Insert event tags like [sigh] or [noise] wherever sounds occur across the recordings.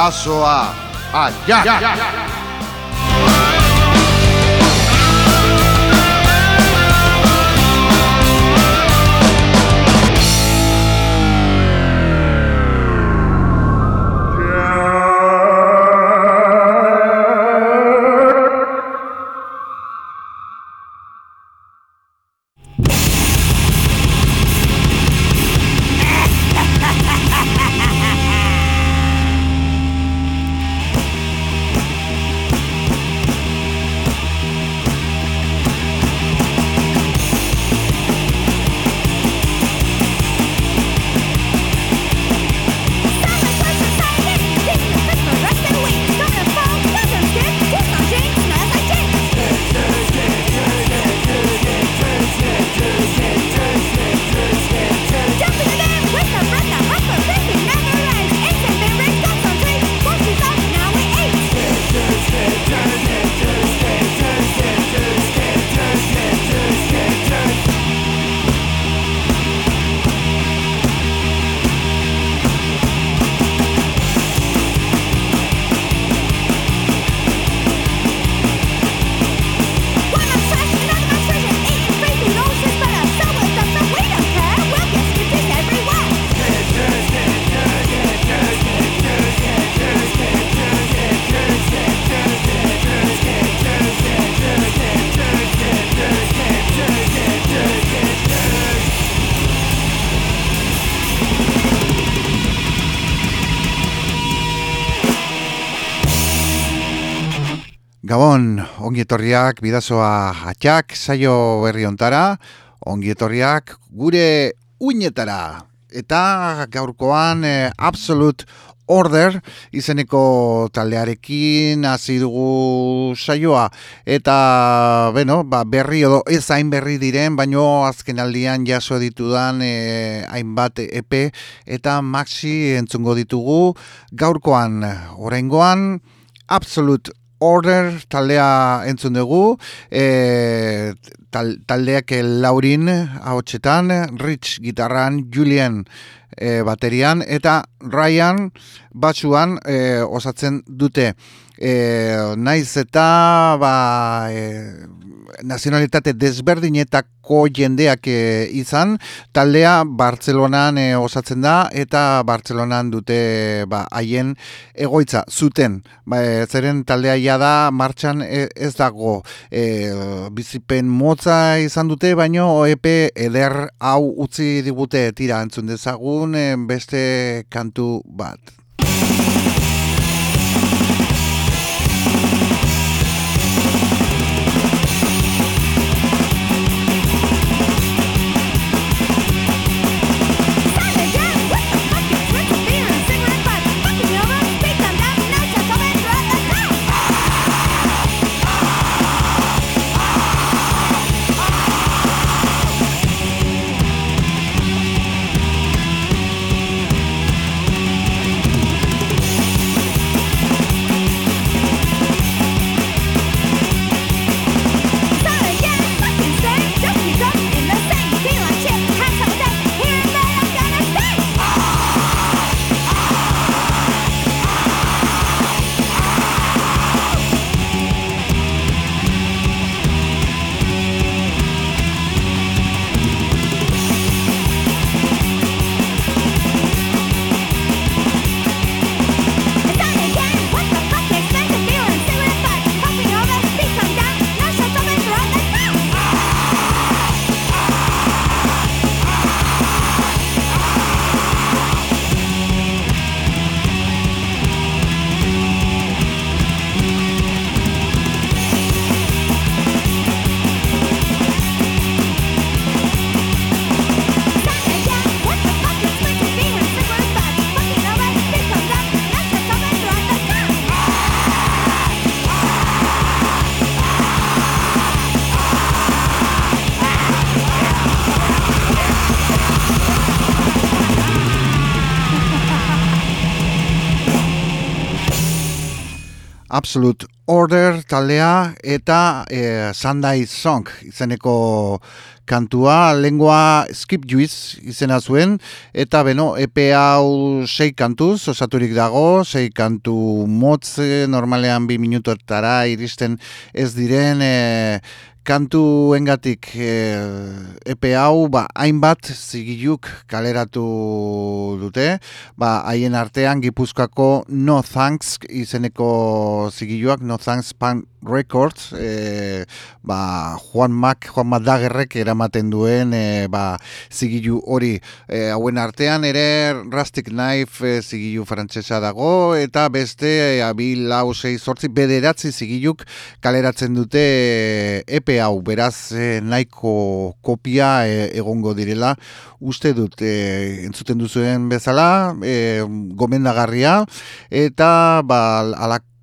bidazoa allá. Gabon, ongietorriak, bidazoa atxak, saio berri ontara, ongietorriak gure uinetara. Eta gaurkoan eh, Absolute Order izeneko taldearekin hasi dugu saioa. Eta, bueno, ba, berri edo ez hain berri diren, baino azken aldian jaso ditudan eh, hainbat EP eta maxi entzungo ditugu gaurkoan, oraingoan, Absolute Order taldea entzun dugu, e, taldeak laurin haotxetan, Rich gitarran, Julian e, baterian, eta Ryan batsuan e, osatzen dute. E, naiz eta ba, e, nazionalitate desberdinetako jendeak e, izan, taldea Bartzelonan e, osatzen da eta Bartzelonan dute ba, haien egoitza zuten. Ba, e, zeren taldea ja da martxan ez dago e, bizipen motza izan dute, baino OEP eder hau utzi digute tira entzun dezagun beste kantu bat. Absolute Order taldea eta e, Sunday Song izeneko kantua, lengua Skip Juiz izena zuen, eta beno, EPE hau sei kantuz, osaturik dago, sei kantu motz, normalean bi minutuetara iristen ez diren, e, kantu engatik e, epe hau ba, hainbat zigiluk kaleratu dute. Ba, haien artean gipuzkako No Thanks izeneko zigiluak No Thanks Pan Records e, ba, Juan Mac, Juan Madagerrek eramaten duen e, ba, zigilu hori. E, hauen artean ere Rustic Knife e, zigilu frantsesa dago eta beste e, abil lau sei sortzi bederatzi zigiluk kaleratzen dute epe hau. Beraz e, nahiko kopia e, egongo direla. Uste dut e, entzuten duzuen bezala e, gomendagarria. Eta ba,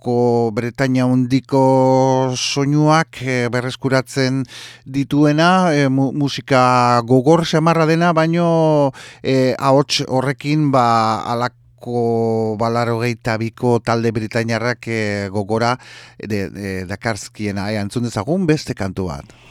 alako Bretaña hondiko soinuak e, berreskuratzen dituena e, musika gogor semarra dena baino e, ahots horrekin ba alako ko balaro biko talde britainarrak gogora de, de, dakarskiena, e, antzun dezagun beste kantu bat.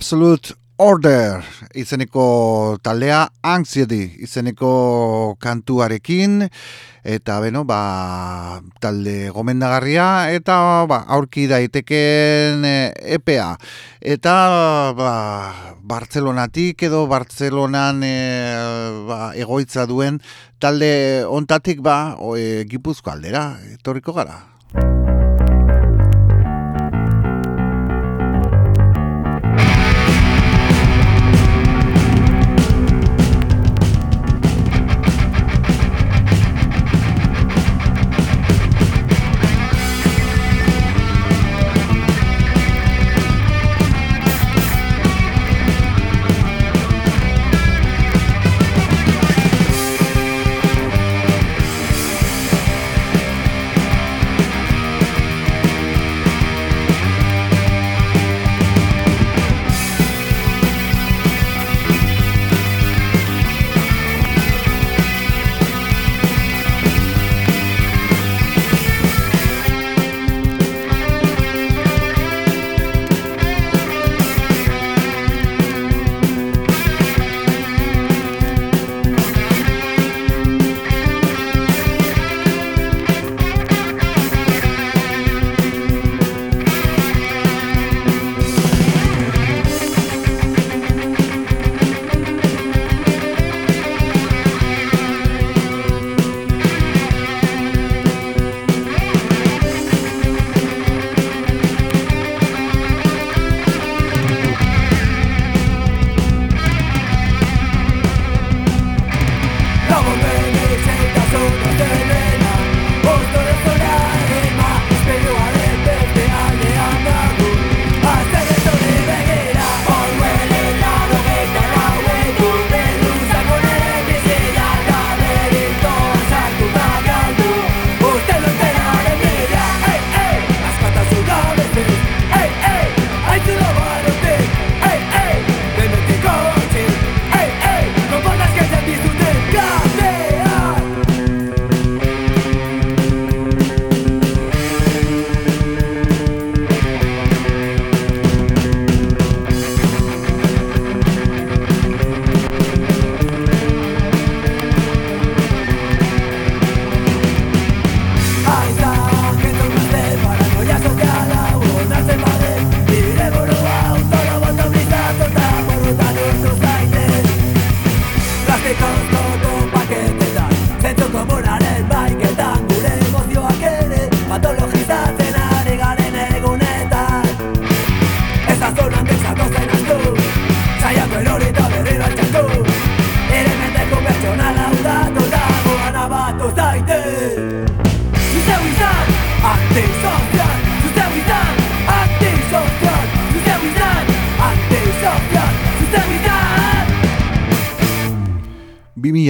Absolute Order izeneko taldea Anxiety izeneko kantuarekin eta beno ba, talde gomendagarria eta ba, aurki daiteken EPA eta ba, Bartzelonatik edo Bartzelonan e, ba, egoitza duen talde ontatik ba, e, gipuzko aldera, etorriko gara.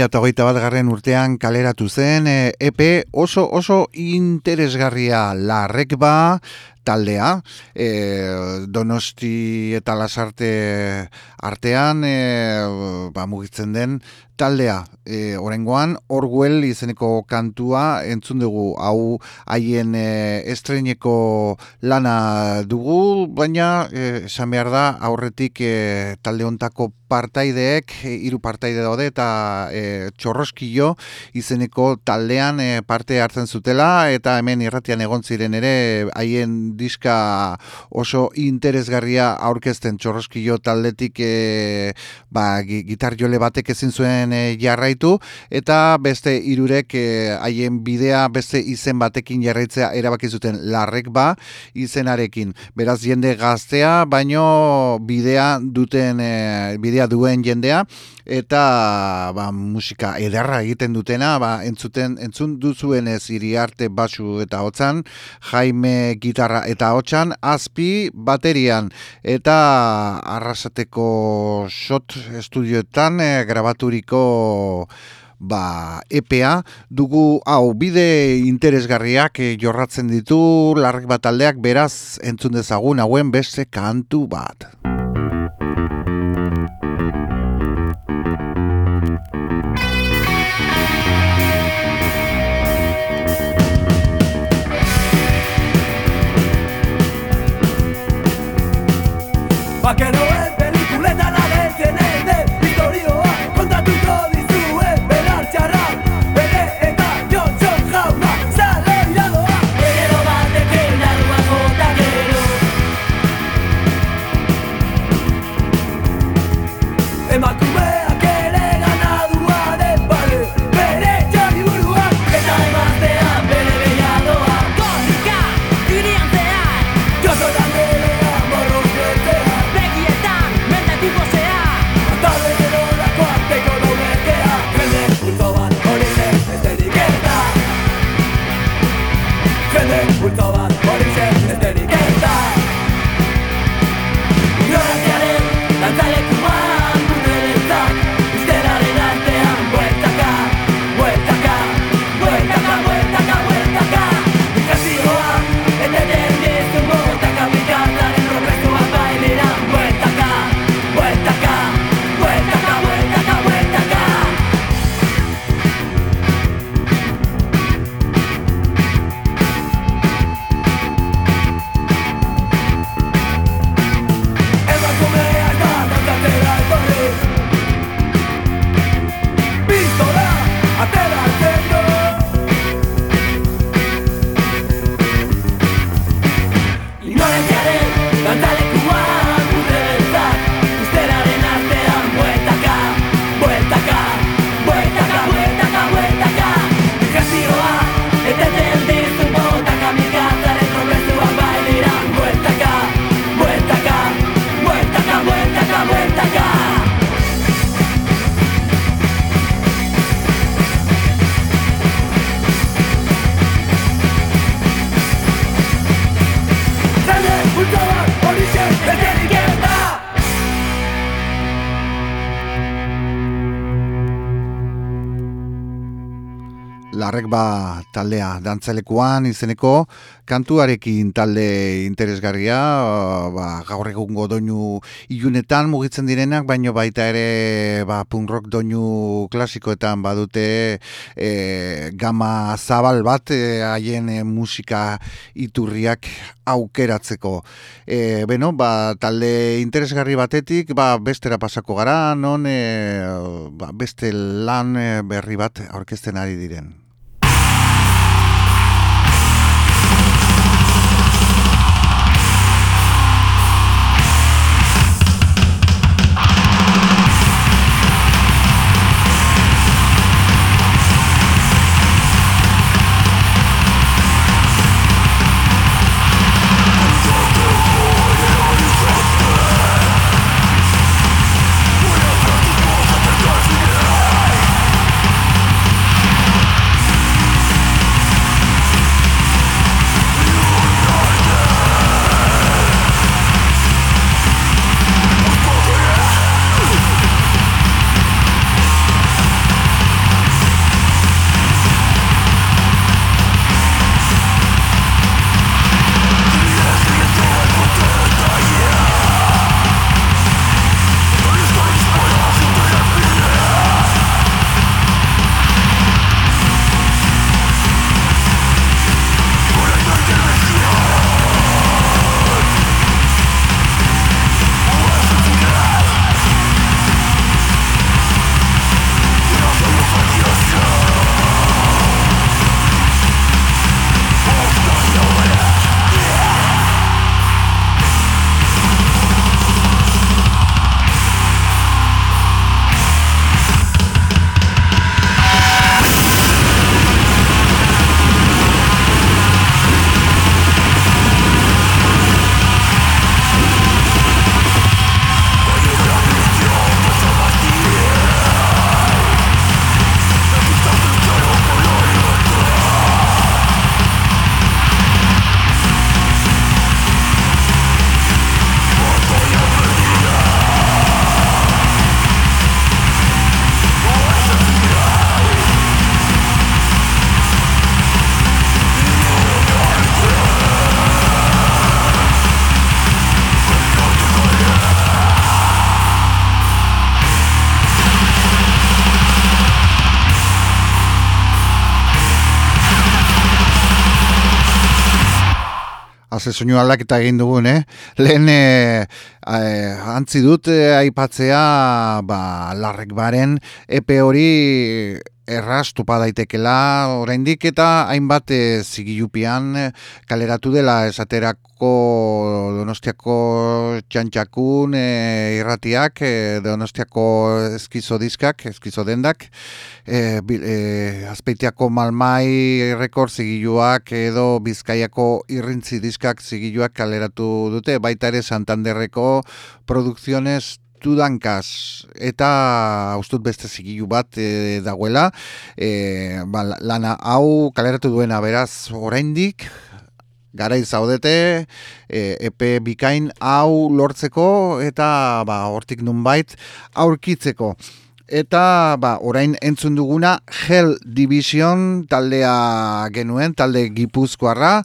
2008 bat garren urtean kaleratu zen EP e oso oso interesgarria. Larrek ba taldea e, donosti eta lasarte artean e, ba, mugitzen den taldea. E, orengoan Orwell izeneko kantua entzun dugu. Hau haien e, estreineko lana dugu baina e, esan behar da aurretik e, talde ontako partaideek e, hiru partaide daude eta e, txorroskillo izeneko taldean e, parte hartzen zutela eta hemen irratian egon ziren ere haien diska oso interesgarria aurkezten txorroskillo taldetik e, ba, gitar jole batek ezin zuen e, jarraitu eta beste irurek eh, haien bidea beste izen batekin jarraitzea erabaki zuten larrek ba izenarekin. Beraz jende gaztea, baino bidea duten e, bidea duen jendea eta ba, musika ederra egiten dutena, ba, entzuten entzun duzuen ez iriarte basu eta hotzan, Jaime gitarra eta hotxan, azpi baterian eta arrasateko shot estudioetan e, grabaturiko ba, EPA dugu hau bide interesgarriak e, jorratzen ditu larrek bat aldeak beraz entzun dezagun hauen beste kantu bat. Pa' que no ba taldea dantzalekuan izeneko kantuarekin talde interesgarria ba, gaur egungo doinu ilunetan mugitzen direnak baino baita ere ba, punk rock doinu klasikoetan badute e, gama zabal bat e, haien e, musika iturriak aukeratzeko. E, beno, ba, talde interesgarri batetik ba, bestera pasako gara non e, ba, beste lan e, berri bat aurkezten ari diren Haze soinu aldaketa egin dugun, eh? Lehen eh, eh antzi dut eh, aipatzea ba, larrek baren epe hori erraz tupa daitekela oraindik eta hainbat e, zigilupian eh, kaleratu dela esaterako donostiako txantxakun e, irratiak, e, donostiako eskizo diskak, eskizo dendak, e, e, azpeitiako malmai rekord zigiluak edo bizkaiako irrintzi diskak zigiluak kaleratu dute, baita ere Santanderreko produkziones tudankaz eta ustut beste zigilu bat e, dagoela. E, ba, lana hau kaleratu duena beraz oraindik garai zaudete e, epe bikain hau lortzeko eta ba hortik nunbait aurkitzeko. Eta ba, orain entzun duguna Hell Division taldea genuen, talde gipuzkoarra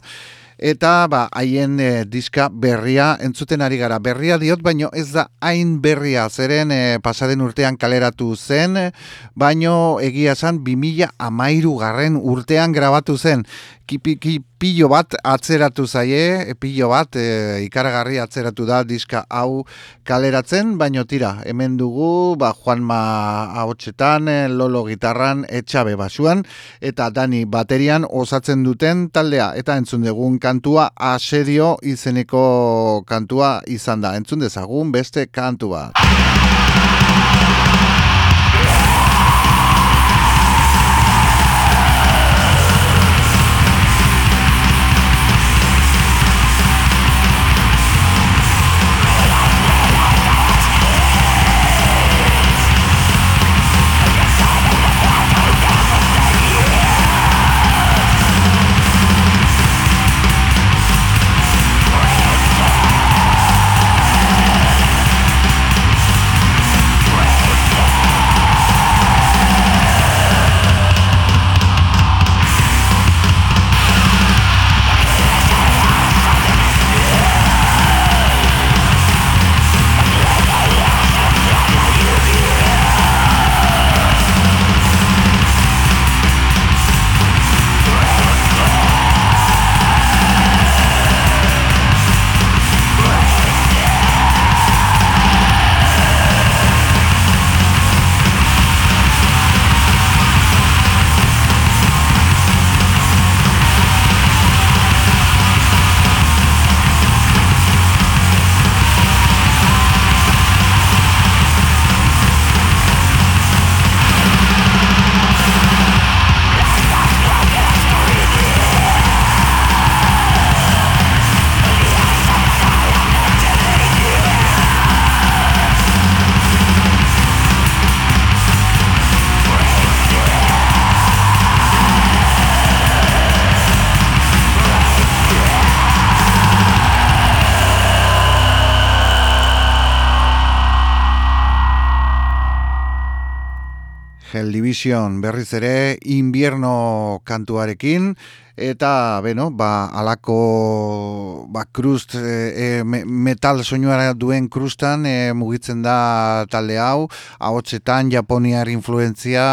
eta ba haien e, diska berria entzuten ari gara. Berria diot baino ez da hain berria. Zeren e, pasaden urtean kaleratu zen baino egia esan 2013 garren urtean grabatu zen. Kipi, pillo bat atzeratu zaie, pillo bat e, ikaragarri atzeratu da diska hau kaleratzen, baino tira, hemen dugu, ba, Juanma ahotsetan, e, Lolo gitarran, etxabe basuan, eta Dani baterian osatzen duten taldea, eta entzun dugun kantua asedio izeneko kantua izan da, entzun dezagun beste kantua. Hell Division berriz ere invierno kantuarekin. Eta beno, ba, alako ba, krust, e, metal soinuara duen krustan e, mugitzen da talde hau, ahotsetan japoniar influenzia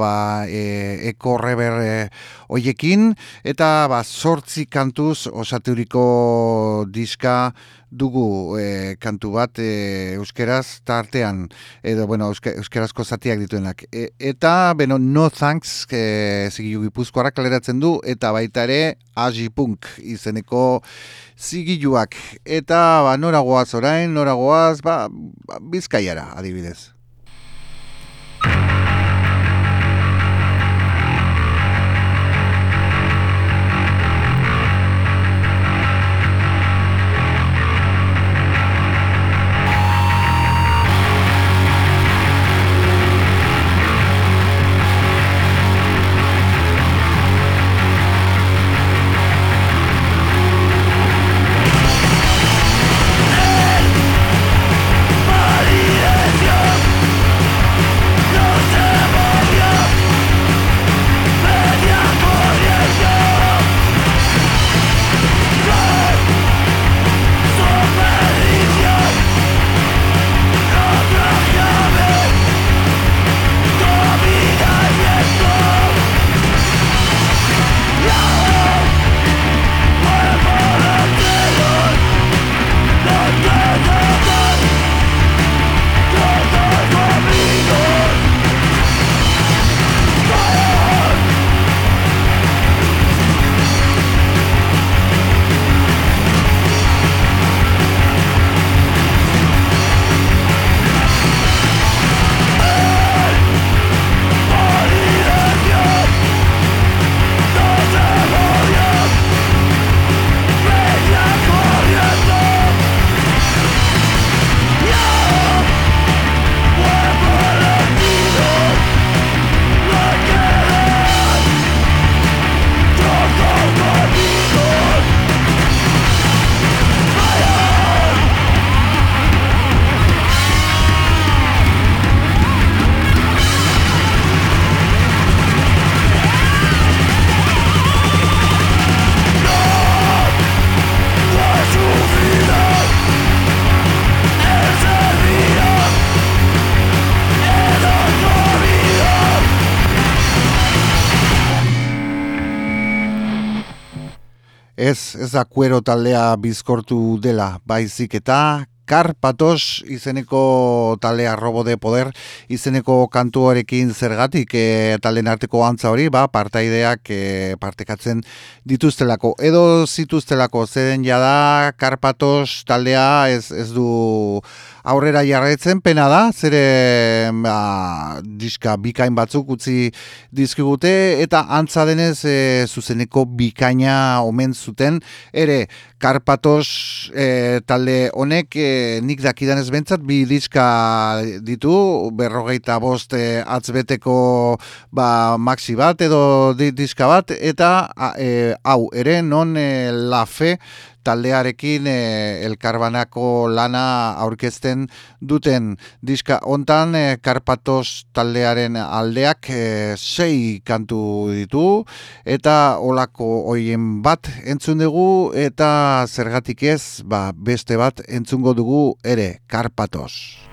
ba, e, eko reber e, oiekin, eta ba, sortzi kantuz osaturiko diska dugu e, kantu bat e, euskeraz tartean edo bueno euske, euskerazko zatiak dituenak. E, eta beno no thanks e, zigilu gipuzkoara kaleratzen du eta baita ere agipunk izeneko zigiluak eta ba noragoaz orain noragoaz ba, ba bizkaiara adibidez Ez, ez da kuero taldea bizkortu dela, baizik eta Karpatos izeneko talea robo de poder izeneko kantuarekin zergatik e, talen arteko antza hori ba partaideak e, partekatzen dituztelako. Edo zituztelako zeden jada Karpatos taldea ez, ez du aurrera jarraitzen pena da, zere ba, diska bikain batzuk utzi dizkigute eta antza denez e, zuzeneko bikaina omen zuten. Ere Karpatos e, talde honek e, nik dakidan ez bentsat bi diska ditu berrogeita bost e, atzbeteko ba, maxi bat edo diska bat eta e, hau ere non e, la fe taldearekin e, elkarbanako lana aurkezten duten diska hontan e, Karpatos taldearen aldeak e, sei kantu ditu eta olako hoien bat entzun dugu eta zergatik ez ba, beste bat entzungo dugu ere Karpatos.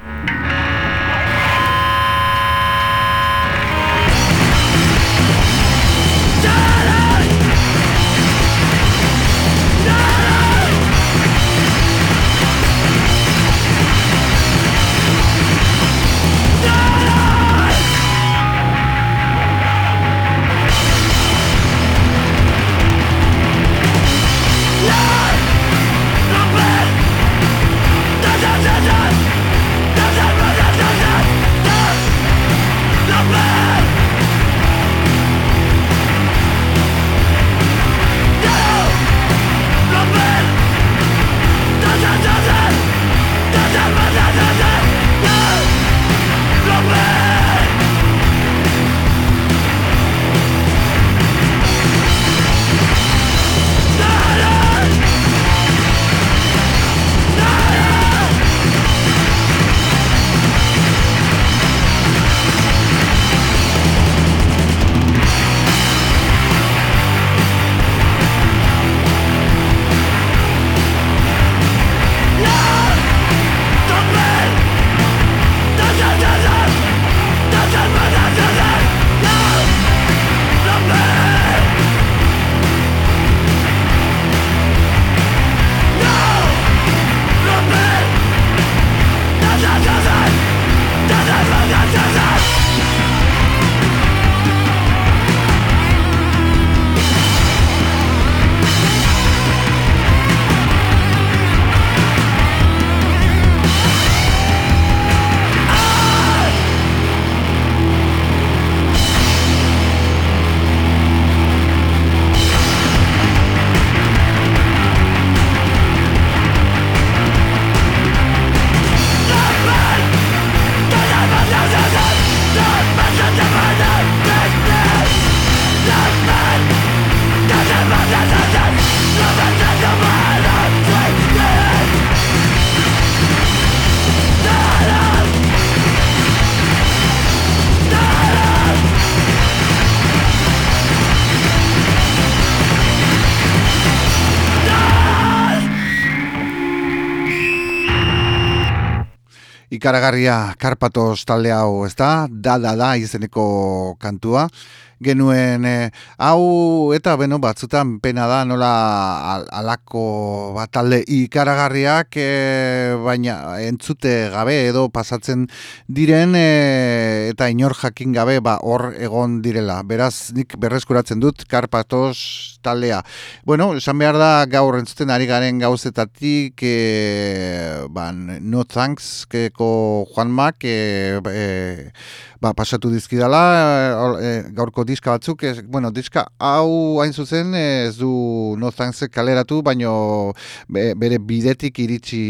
Ikaragarria Karpatos talde hau, ezta? Da da da izeneko kantua genuen eh, hau eta beno batzutan pena da nola alako bat talde ikaragarriak e, baina entzute gabe edo pasatzen diren e, eta inor jakin gabe ba hor egon direla. Beraz nik berreskuratzen dut Karpatos taldea. Bueno esan behar da gaur entzuten ari garen gauzetatik e, ba, no thanks keko Juanmak e, e, ba, pasatu dizkidala e, gaurko diska batzuk, ez, bueno, diska hau hain zuzen ez du no kaleratu, baino bere bidetik iritsi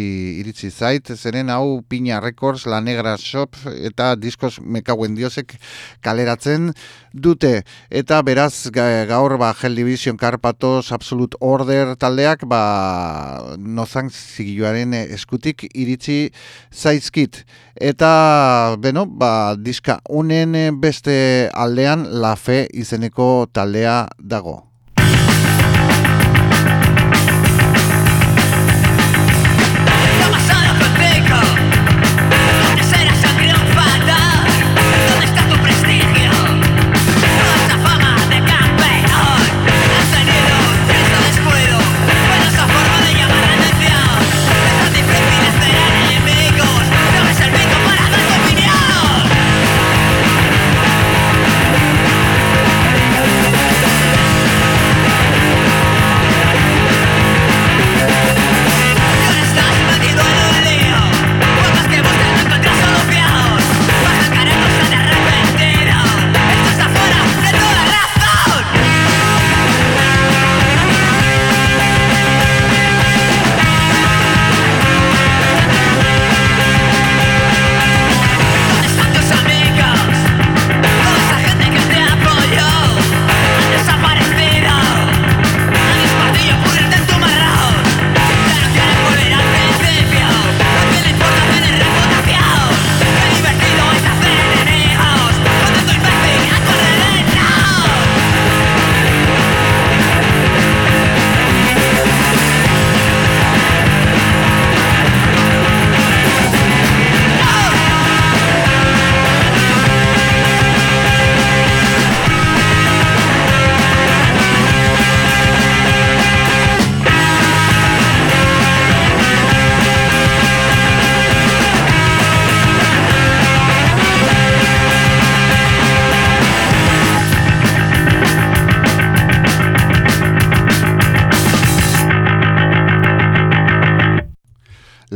iritsi zait, zeren hau Pina Records, La Negra Shop eta diskos mekauen diosek kaleratzen dute. Eta beraz gaur ba, Hell Division Karpatos Absolute Order taldeak ba, no zigiluaren eskutik iritsi zaizkit. Eta, beno, ba, diska unen beste aldean La Fe izeneko taldea dago.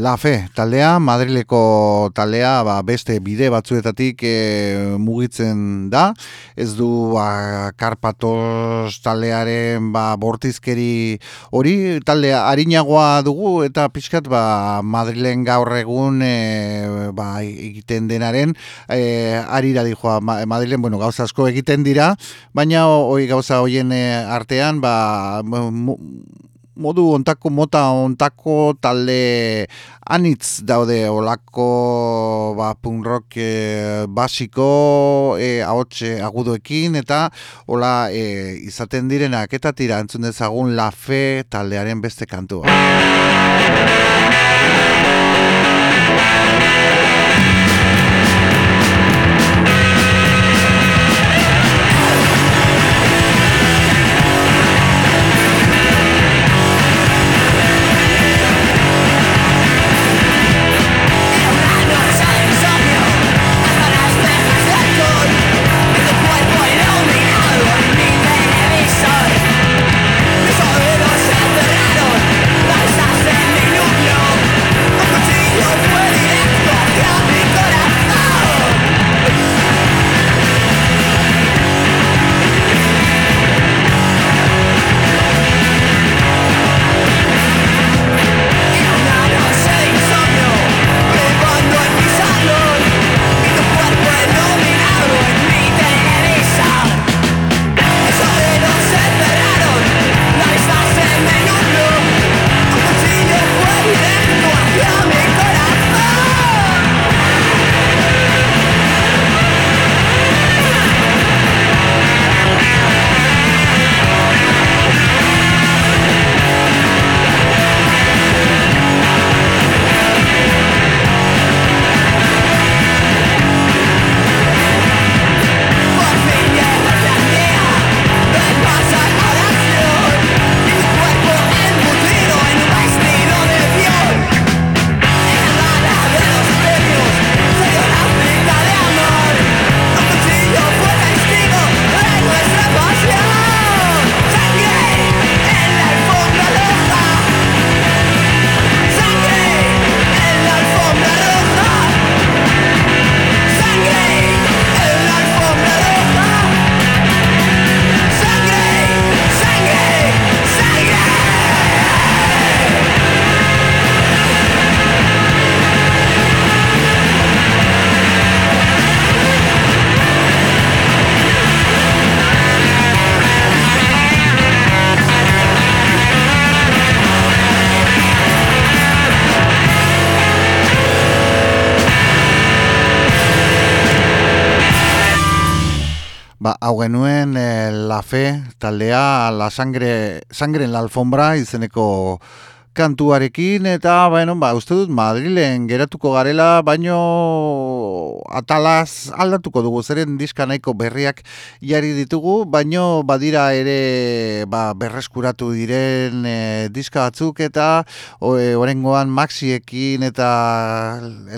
La Fe taldea, Madrileko taldea ba, beste bide batzuetatik e, mugitzen da. Ez du ba, Karpatos taldearen ba, bortizkeri hori, taldea harinagoa dugu eta pixkat ba, Madrilen gaur egun e, ba, egiten denaren e, arira dijoa Madrilen bueno, gauza asko egiten dira, baina hoi gauza hoien artean ba, modu ontako mota ontako talde anitz daude olako ba, punk rock e, basiko e, ahotxe agudoekin eta hola e, izaten direnak eta tira entzun dezagun la fe taldearen beste kantua. Hau genuen eh, La Fe taldea La Sangre, Sangre en la Alfombra izeneko kantuarekin eta bueno, ba, uste dut Madrilen geratuko garela, baino atalaz aldatuko dugu zeren diska nahiko berriak jari ditugu, baino badira ere ba, berreskuratu diren e, diska batzuk eta orengoan maxiekin eta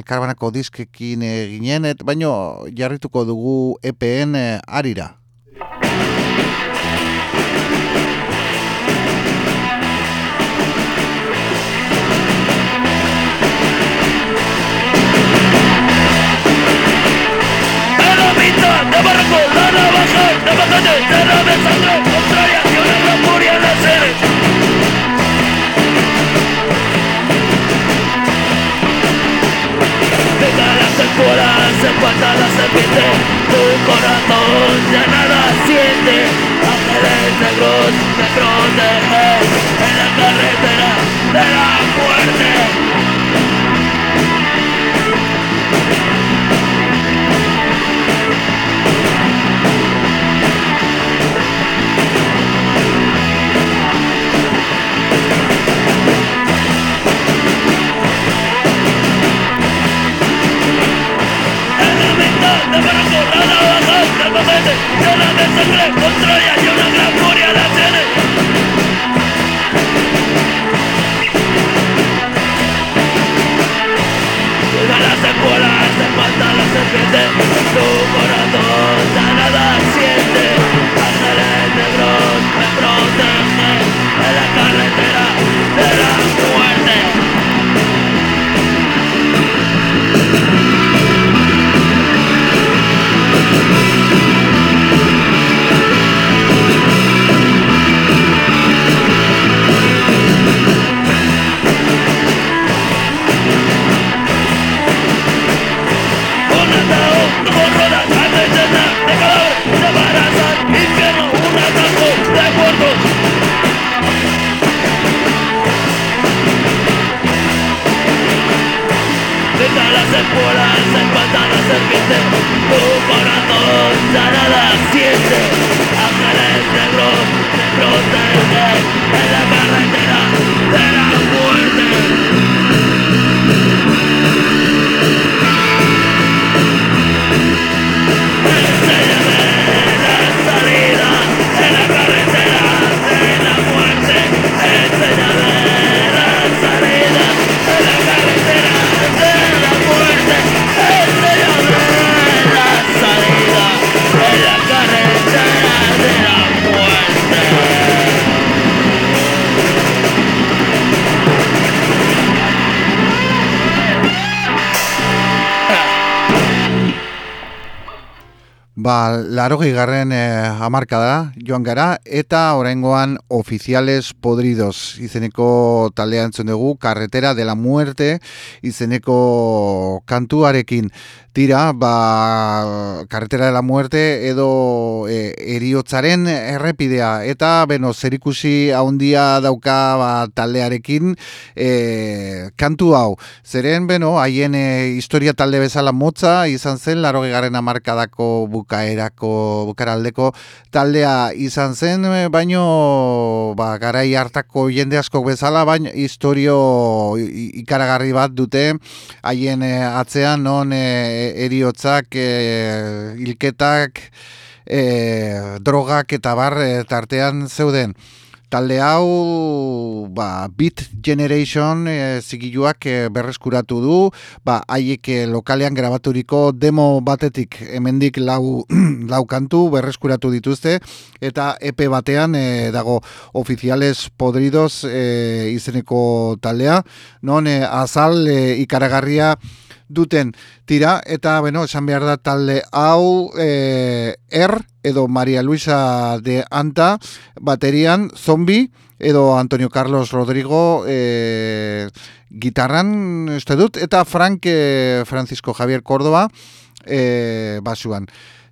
elkarbanako diskekin eginen, et, baino jarrituko dugu EPN e, arira. Barranco, la navaja, de batalla, tierra de sangre, contraria y gran furia la sede. Venga las escuelas, se cuenta la serpiente, tu corazón ya nada siente. Ángeles negros te protegen en la carretera de la muerte. Ba, laro garren eh, amarkada joan gara, eta oraingoan ofiziales podridos izeneko taldea entzun dugu, Carretera de la Muerte izeneko kantuarekin. Tira, ba, Carretera de la Muerte edo e, eriotzaren errepidea. Eta, beno, zerikusi haundia dauka ba, taldearekin e, kantu hau. Zeren, beno, haien e, historia talde bezala motza, izan zen, laro garren amarkadako bukaerako, bukaraldeko taldea izan zen, baino, ba, garai hartako jende asko bezala, baina historio ikaragarri bat dute, haien e, atzean, non, e, eriotzak, e, ilketak, e, drogak eta bar tartean zeuden. Talde hau ba, Beat Generation e, zigiluak e, berreskuratu du, ba, haiek e, lokalean grabaturiko demo batetik hemendik lau, [clears throat] lau kantu berreskuratu dituzte, eta EP batean e, dago ofiziales podridos e, izeneko taldea, non azal ikaragarria duten tira eta bueno, esan behar da talde hau e, Er edo Maria Luisa de Anta baterian Zombi edo Antonio Carlos Rodrigo e, gitarran este dut eta Frank e, Francisco Javier Córdoba e, basuan.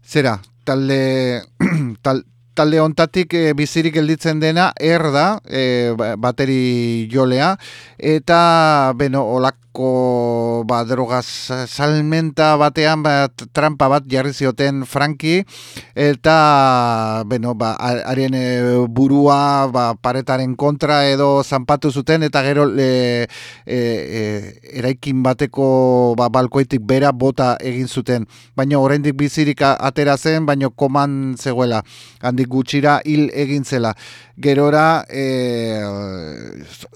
Zera, talde [clears throat] tal, talde ontatik e, bizirik gelditzen dena er da e, bateri jolea eta beno olako ba, drogaz salmenta batean bat, trampa bat jarri zioten Franki eta beno ba, arien e, burua ba, paretaren kontra edo zanpatu zuten eta gero e, e, eraikin bateko ba, balkoitik bera bota egin zuten. Baina oraindik bizirik atera zen baina koman zegoela. Handi gutxira hil egin zela. Gerora e,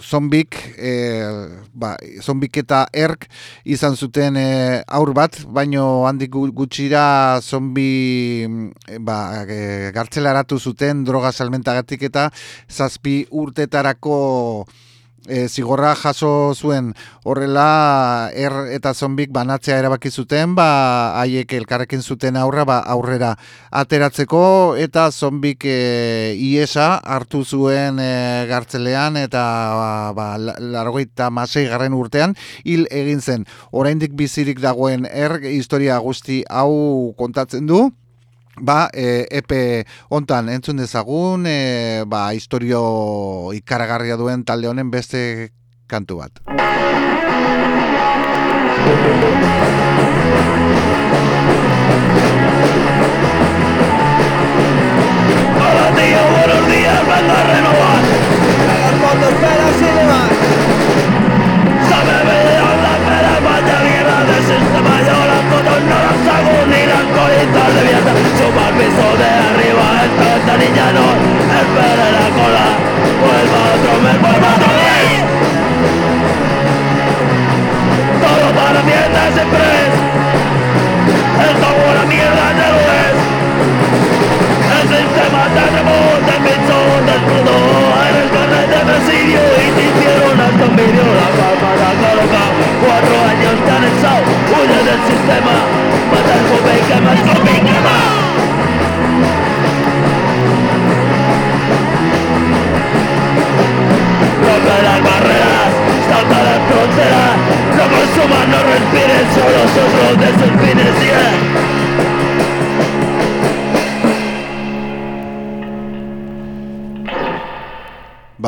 zombik, e, ba, zombik eta erk izan zuten e, aur bat, baino handik gutxira zombi ba, e, gartzelaratu zuten droga salmentagatik eta zazpi urtetarako e, zigorra jaso zuen horrela er eta zombik banatzea erabaki zuten, ba haiek elkarrekin zuten aurra ba aurrera ateratzeko eta zombik e, iesa hartu zuen e, gartzelean eta ba, ba masei garren urtean hil egin zen. Oraindik bizirik dagoen er historia guzti hau kontatzen du ba, e, epe hontan entzun dezagun, e, ba, historio ikaragarria duen talde honen beste kantu bat. Hola tío, buenos días, vengo a renovar. Cuando esperas y demás. Sabe medio la pera, vaya mierda de sistema, colitas de el piso de arriba, el ventanillano, espere la cola, vuelva otro mes, vuelva otra vez. Todo para mierda siempre es. Esto buena mierda ya lo es. El sistema te remonta, el piso mundo, eres carnet de presidio y te hicieron hasta un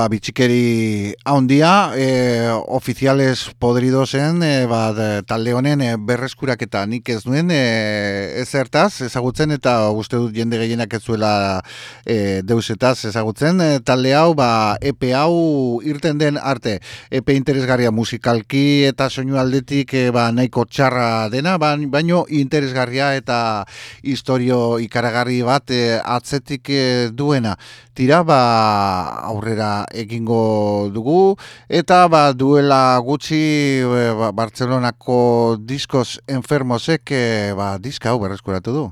Ba, bitxikeri haundia, e, ofiziales podridozen, e, ba, talde honen e, berreskurak eta nik ez nuen e, ezertaz ezagutzen eta uste dut jende gehienak ez zuela e, deusetaz ezagutzen. E, talde hau, ba, epe hau irten den arte, epe interesgarria musikalki eta soinu aldetik e, ba, nahiko txarra dena, ba, baino interesgarria eta historio ikaragarri bat e, atzetik e, duena. Tira, ba, aurrera egingo dugu eta ba duela gutxi e, ba, Barcelonako diskos enfermosek e, ba diska hau berreskuratu du.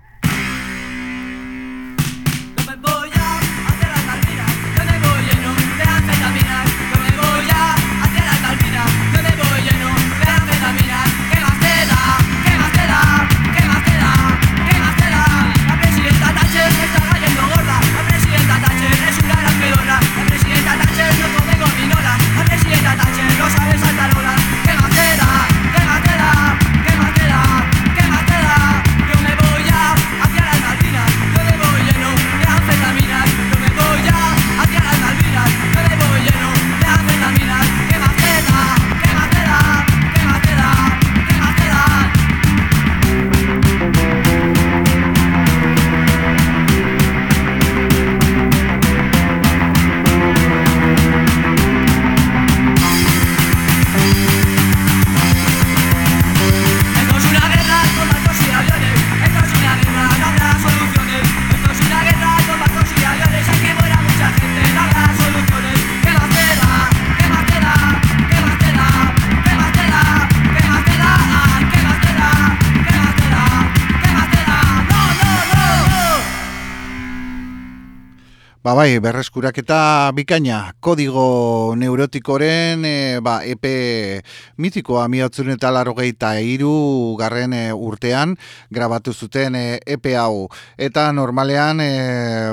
Bai, berreskurak eta bikaina, kodigo neurotikoren e, ba, epe mitikoa miatzun eta laro gehieta iru garren e, urtean grabatu zuten e, epe hau. Eta normalean e,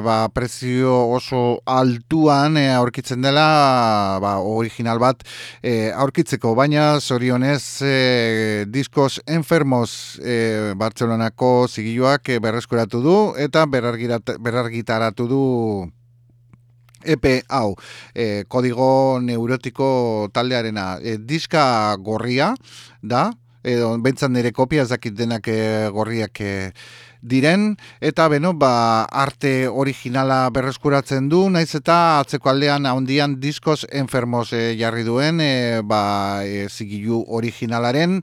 ba, prezio oso altuan e, aurkitzen dela ba, original bat e, aurkitzeko, baina zorionez e, diskos enfermos e, Bartzelonako zigiluak berreskuratu du eta berargitaratu du epe hau, e, kodigo neurotiko taldearena, e, diska gorria da, edo bentzan nire kopia ezakit denak e, gorriak e, diren, eta beno, ba, arte originala berreskuratzen du, naiz eta atzeko aldean handian diskos enfermos e, jarri duen, e, ba, e, zigilu originalaren,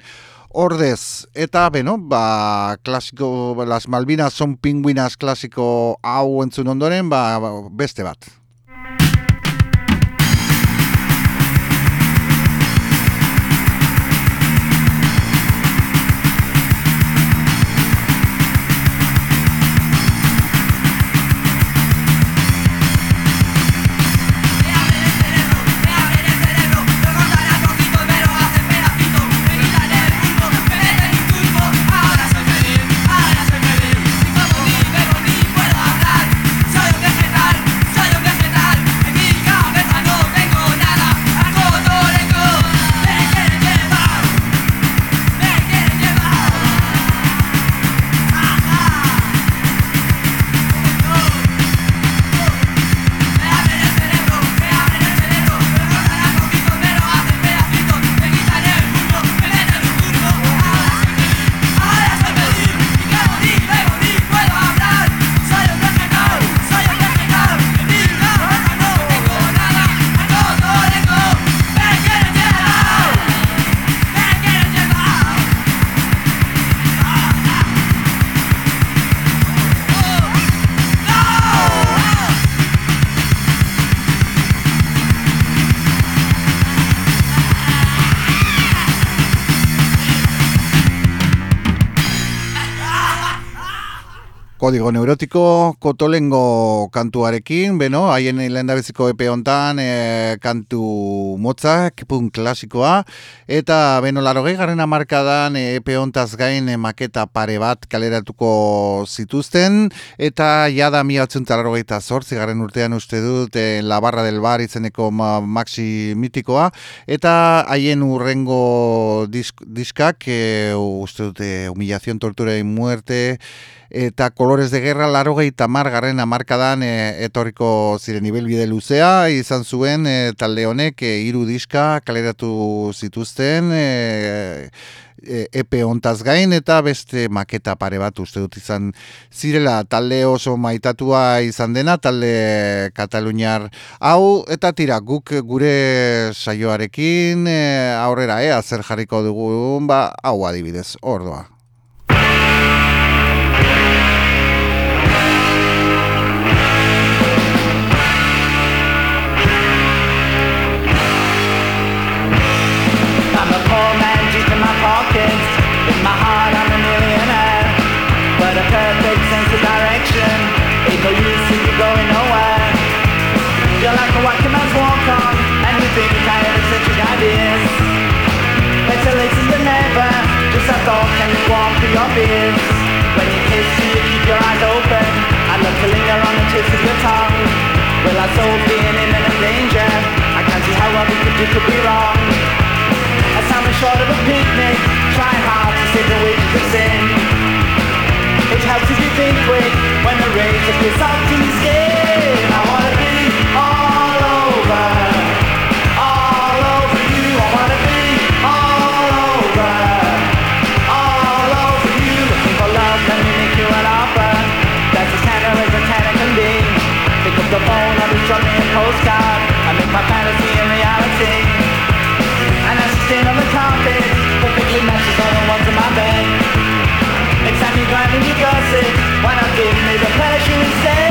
Ordez, eta beno, ba, klasiko, las Malvinas son pingüinas klasiko hau entzun ondoren, ba, beste bat. Kodigo neurotiko kotolengo kantuarekin, beno, haien lehen beziko epe hontan e, kantu motzak, pun klasikoa, eta beno, laro garen amarkadan e, epe hontaz gain e, maketa pare bat kaleratuko zituzten, eta jada mi atzunta laro gaita zortzi garen urtean uste dut e, La Barra del Bar izeneko ma, maxi mitikoa, eta haien urrengo disk, diskak, e, uste dute, humillazion, tortura y muerte, eta kolor Dolores de Guerra laro gehi tamar garren amarkadan e, etorriko ziren bide luzea, izan zuen e, talde honek e, iru diska kaleratu zituzten, e, e, epe ontaz gain eta beste maketa pare bat uste dut izan zirela. Talde oso maitatua izan dena talde kataluniar hau eta tira guk gure saioarekin e, aurrera ea zer jarriko dugu ba hau adibidez ordoa your beers When you kiss you, you keep your eyes open. I love to linger on the tips of your tongue. Will our souls be in imminent danger? I can't see how what we could do could be wrong. A sandwich short of a picnic. Try hard to see the wages of sin. It helps if you think quick. When the soft in your skin postcard. I make my fantasy a reality. And as I stand on the carpet, perfectly matches all the ones in my bed. Next time you grinding your gossip, why not give me the pleasure instead?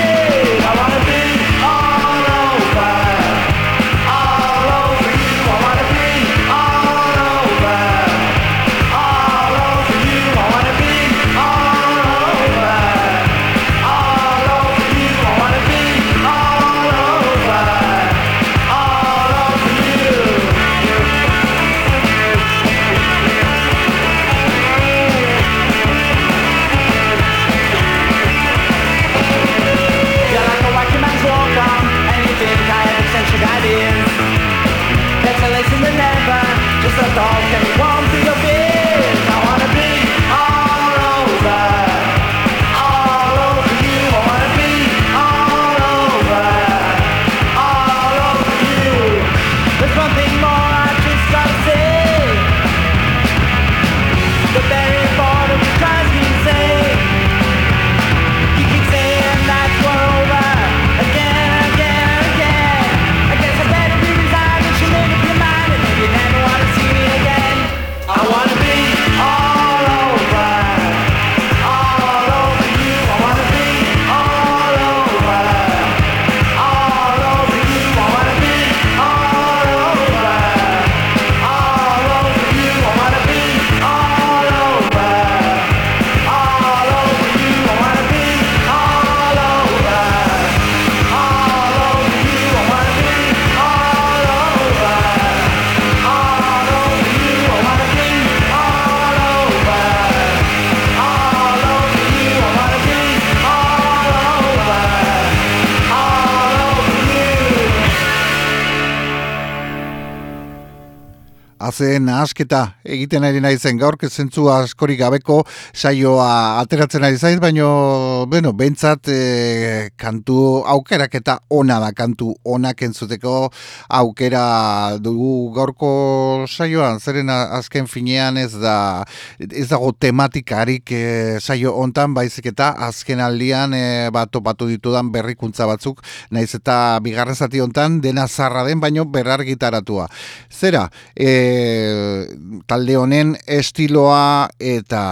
Zen asketa egiten ari naizen gaur, zentzu askorik gabeko saioa ateratzen ari zaiz, baino, bueno, bentsat e, kantu aukerak eta ona da kantu onak entzuteko aukera dugu gaurko saioan, zeren azken finean ez da ez dago tematikarik e, saio hontan baizik eta azken aldian e, bat topatu ditudan berrikuntza batzuk, naiz eta bigarren zati hontan dena zarra den, baino berrar gitaratua. Zera, e, talde honen estiloa eta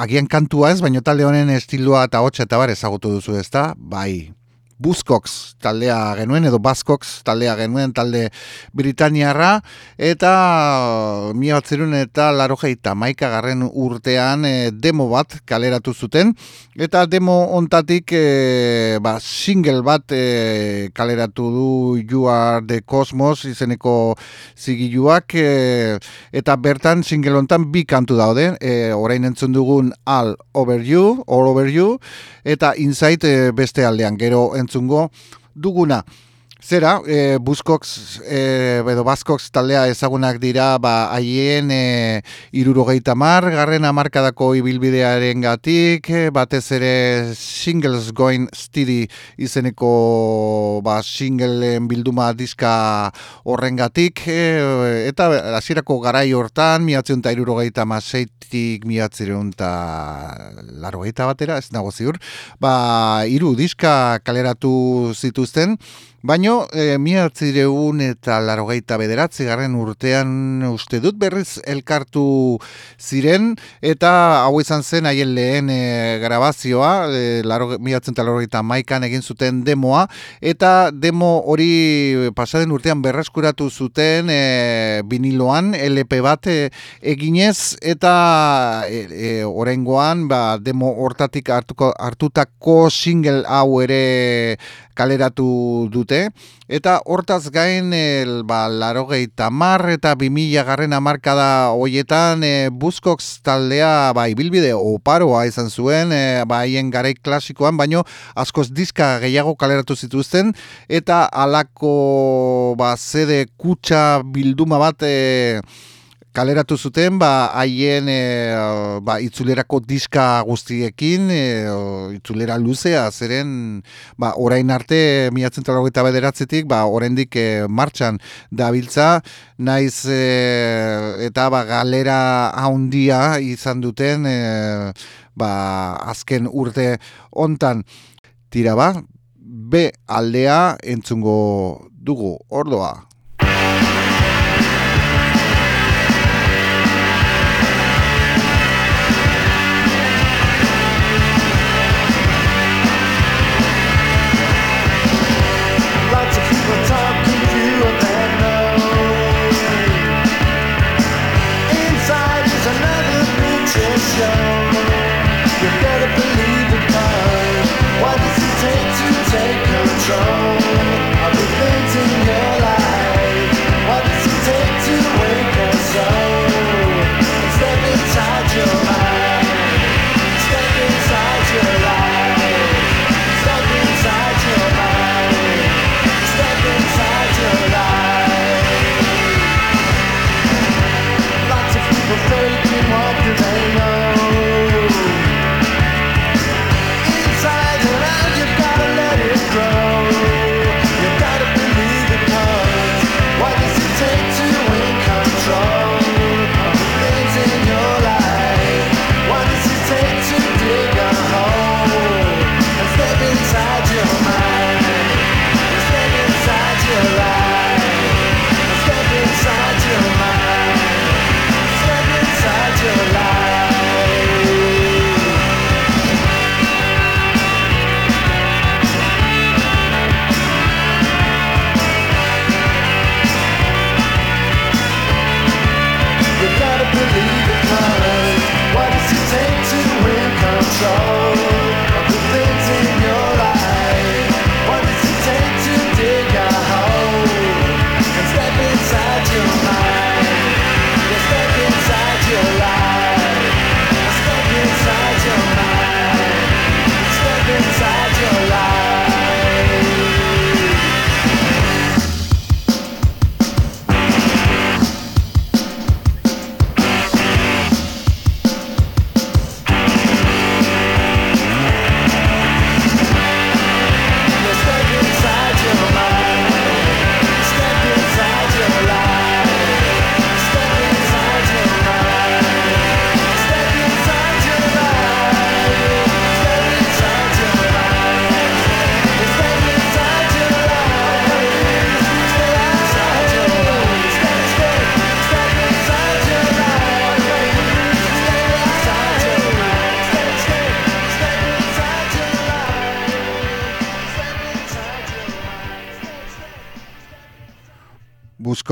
agian kantua ez, baina talde honen estiloa eta hotxa eta bar ezagutu duzu ezta, bai, Buskox taldea genuen edo Baskox taldea genuen talde Britaniarra eta mi batzerun eta laro geita maika garren urtean e, demo bat kaleratu zuten. Eta demo ontatik e, ba, single bat e, kaleratu du You Are The Cosmos izeneko zigiluak e, eta bertan single ontan bi kantu daude. E, orain entzun dugun All Over You All Over You eta Inside beste aldean. Gero entzun entzungo duguna. Zera, e, Buskox e, edo Baskox taldea ezagunak dira ba haien e, irurogeita mar, garren amarkadako ibilbidearen gatik, e, batez ere Singles Going Steady izeneko ba, singleen bilduma diska horren gatik, e, eta hasierako garai hortan, miatzen eta irurogeita maseitik miatzen eta batera, ez nago ziur, ba, iru diska kaleratu zituzten, Baino, e, miatzireun eta larogeita bederatzi garren urtean uste dut berriz elkartu ziren, eta hau izan zen haien lehen e, grabazioa, e, miatzen eta larogeita maikan egin zuten demoa, eta demo hori pasaden urtean berreskuratu zuten e, biniloan, LP bat e, eginez, eta e, e, orengoan, ba, demo hortatik hartuko, hartutako single hau ere kaleratu dute. Eta hortaz gain el ba tamar eta 2000 garren hamarkada hoietan e, Buskox taldea ba ibilbide oparoa izan zuen e, ba haien garai klasikoan baino askoz diska gehiago kaleratu zituzten. Eta halako ba sede kutxa bilduma bat e, kaleratu zuten ba haien e, ba, itzulerako diska guztiekin e, itzulera luzea zeren ba orain arte 1989tik ba oraindik e, martxan dabiltza. Naiz e, eta ba galera handia izan duten e, ba azken urte hontan. Tira ba B aldea entzungo dugu ordoa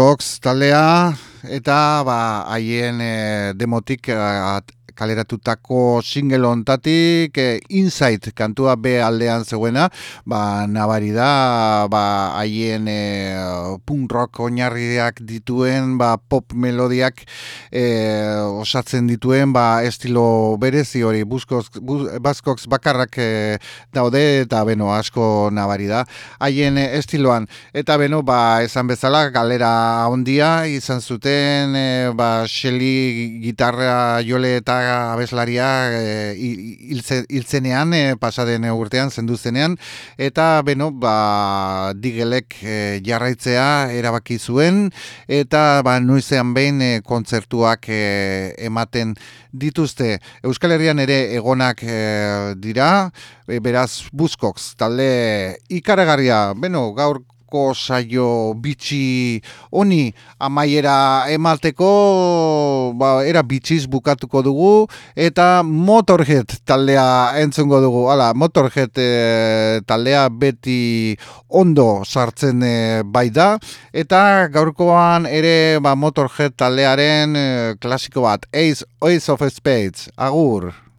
Cox taldea eta ba haien e, demotik kaleratutako single ontatik e, Insight kantua B aldean zegoena, ba, nabari da, ba, haien e, punk rock oinarriak dituen, ba, pop melodiak e, osatzen dituen, ba, estilo berezi hori, buskoz, baskoks bakarrak e, daude, eta beno, asko nabari da, haien estiloan, eta beno, ba, esan bezala, galera ondia, izan zuten, e, ba, Shelly gitarra jole eta abeslaria hiltzenean, e, pasaden urtean, zendu zenean, eta beno, ba, digelek e, jarraitzea erabaki zuen, eta ba, nuizean behin e, kontzertuak e, ematen dituzte. Euskal Herrian ere egonak e, dira, beraz, buskoks, talde ikaragarria, beno, gaur gaurko saio bitxi honi amaiera emateko ba, era bitxiz bukatuko dugu eta Motorhead taldea entzungo dugu. Hala, Motorhead e, taldea beti ondo sartzen e, bai da eta gaurkoan ere ba, Motorhead taldearen e, klasiko bat Ace, Ace of Spades. Agur!